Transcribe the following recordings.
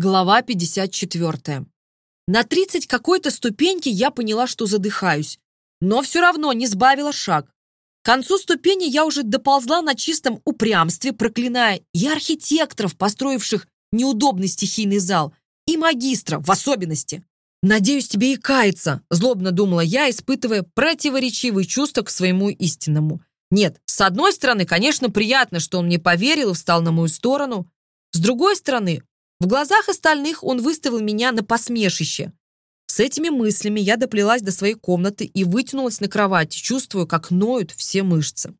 Глава 54. На 30 какой-то ступеньки я поняла, что задыхаюсь, но все равно не сбавила шаг. К концу ступени я уже доползла на чистом упрямстве, проклиная и архитекторов, построивших неудобный стихийный зал, и магистра в особенности. «Надеюсь, тебе и кается», – злобно думала я, испытывая противоречивые чувства к своему истинному. Нет, с одной стороны, конечно, приятно, что он мне поверил и встал на мою сторону. С другой стороны, в глазах остальных он выставил меня на посмешище. С этими мыслями я доплелась до своей комнаты и вытянулась на кровати, чувствуя, как ноют все мышцы.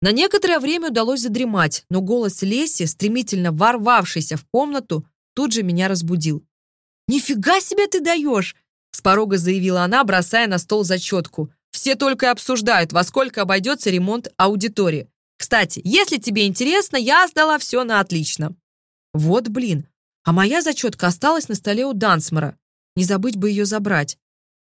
На некоторое время удалось задремать, но голос Леси, стремительно ворвавшийся в комнату, тут же меня разбудил. «Нифига себе ты даешь!» С порога заявила она, бросая на стол зачетку. «Все только и обсуждают, во сколько обойдется ремонт аудитории. Кстати, если тебе интересно, я сдала все на отлично». Вот блин. А моя зачетка осталась на столе у Дансмора. Не забыть бы ее забрать.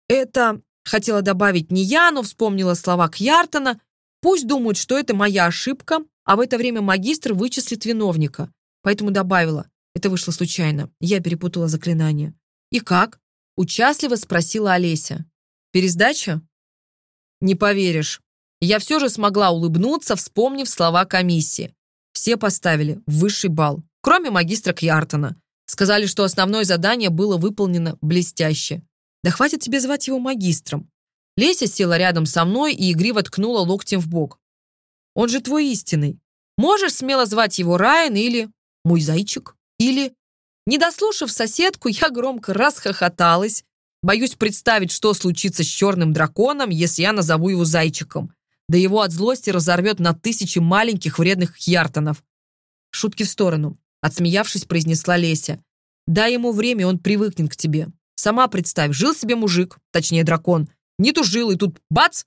Это, хотела добавить не я, но вспомнила слова Кьяртона. Пусть думают, что это моя ошибка, а в это время магистр вычислит виновника. Поэтому добавила. Это вышло случайно. Я перепутала заклинание. «И как?» – участливо спросила Олеся. «Пересдача?» «Не поверишь. Я все же смогла улыбнуться, вспомнив слова комиссии. Все поставили высший балл кроме магистра Кьяртона. Сказали, что основное задание было выполнено блестяще. Да хватит тебе звать его магистром. Леся села рядом со мной и игриво ткнула локтем в бок. Он же твой истинный. Можешь смело звать его Райан или «Мой зайчик» или... Не дослушав соседку, я громко расхохоталась. Боюсь представить, что случится с черным драконом, если я назову его зайчиком. Да его от злости разорвет на тысячи маленьких вредных хьяртонов. Шутки в сторону. Отсмеявшись, произнесла Леся. «Дай ему время, он привыкнет к тебе. Сама представь, жил себе мужик, точнее дракон. Не тужил, и тут бац!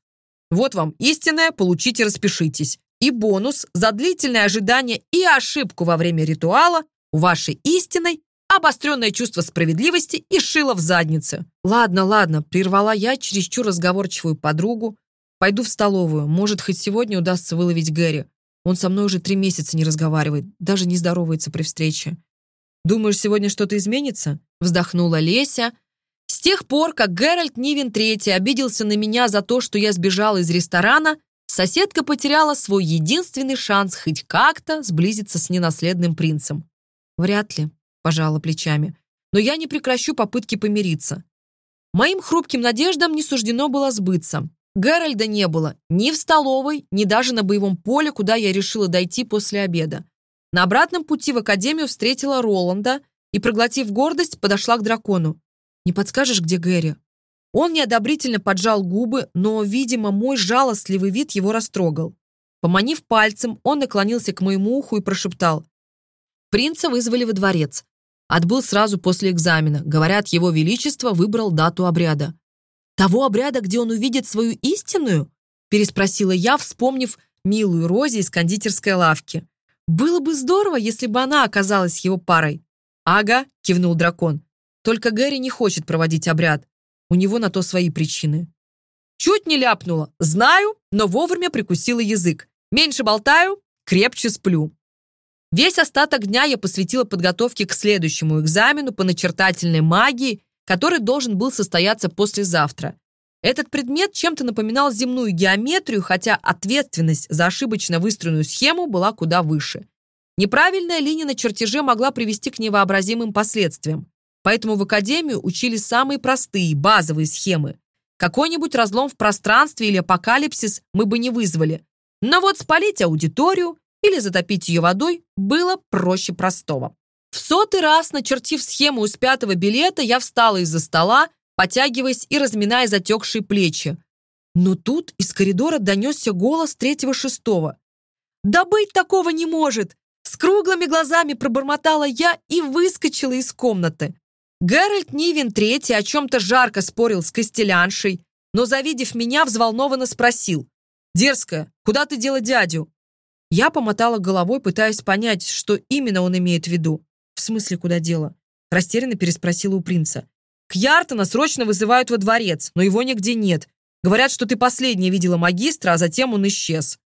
Вот вам истинное, получите, распишитесь. И бонус за длительное ожидание и ошибку во время ритуала у вашей истинной обостренное чувство справедливости и шило в заднице. «Ладно, ладно», — прервала я чересчур разговорчивую подругу. «Пойду в столовую. Может, хоть сегодня удастся выловить Гэри. Он со мной уже три месяца не разговаривает, даже не здоровается при встрече. «Думаешь, сегодня что-то изменится?» Вздохнула Леся. С тех пор, как Геральт Нивен III обиделся на меня за то, что я сбежала из ресторана, соседка потеряла свой единственный шанс хоть как-то сблизиться с ненаследным принцем. «Вряд ли», — пожала плечами. «Но я не прекращу попытки помириться. Моим хрупким надеждам не суждено было сбыться. Геральда не было ни в столовой, ни даже на боевом поле, куда я решила дойти после обеда. На обратном пути в академию встретила Роланда и, проглотив гордость, подошла к дракону. «Не подскажешь, где Гэри?» Он неодобрительно поджал губы, но, видимо, мой жалостливый вид его растрогал. Поманив пальцем, он наклонился к моему уху и прошептал. «Принца вызвали во дворец. Отбыл сразу после экзамена. Говорят, его величество выбрал дату обряда. «Того обряда, где он увидит свою истинную?» переспросила я, вспомнив милую Рози из кондитерской лавки. «Было бы здорово, если бы она оказалась его парой». «Ага», — кивнул дракон. «Только Гэри не хочет проводить обряд. У него на то свои причины». Чуть не ляпнула. Знаю, но вовремя прикусила язык. Меньше болтаю, крепче сплю. Весь остаток дня я посвятила подготовке к следующему экзамену по начертательной магии который должен был состояться послезавтра. Этот предмет чем-то напоминал земную геометрию, хотя ответственность за ошибочно выстроенную схему была куда выше. Неправильная линия на чертеже могла привести к невообразимым последствиям. Поэтому в академию учили самые простые, базовые схемы. Какой-нибудь разлом в пространстве или апокалипсис мы бы не вызвали. Но вот спалить аудиторию или затопить ее водой было проще простого. В сотый раз, начертив схему из пятого билета, я встала из-за стола, потягиваясь и разминая затекшие плечи. Но тут из коридора донесся голос третьего-шестого. «Да быть такого не может!» С круглыми глазами пробормотала я и выскочила из комнаты. Геральт Нивен третий о чем-то жарко спорил с Костеляншей, но, завидев меня, взволнованно спросил. «Дерзкая, куда ты дела дядю?» Я помотала головой, пытаясь понять, что именно он имеет в виду. В смысле, куда дело?» — растерянно переспросила у принца. «К Яртона срочно вызывают во дворец, но его нигде нет. Говорят, что ты последняя видела магистра, а затем он исчез».